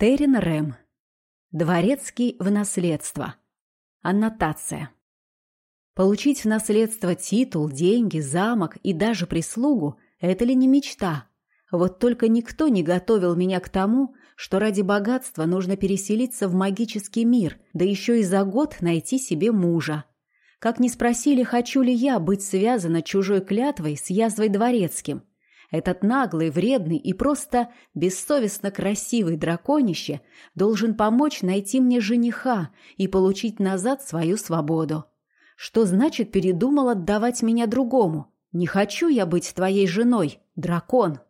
Террин Рэм. Дворецкий в наследство. Аннотация. Получить в наследство титул, деньги, замок и даже прислугу – это ли не мечта? Вот только никто не готовил меня к тому, что ради богатства нужно переселиться в магический мир, да еще и за год найти себе мужа. Как не спросили, хочу ли я быть связана чужой клятвой с язвой дворецким. Этот наглый, вредный и просто бессовестно красивый драконище должен помочь найти мне жениха и получить назад свою свободу. Что значит передумал отдавать меня другому? Не хочу я быть твоей женой, дракон.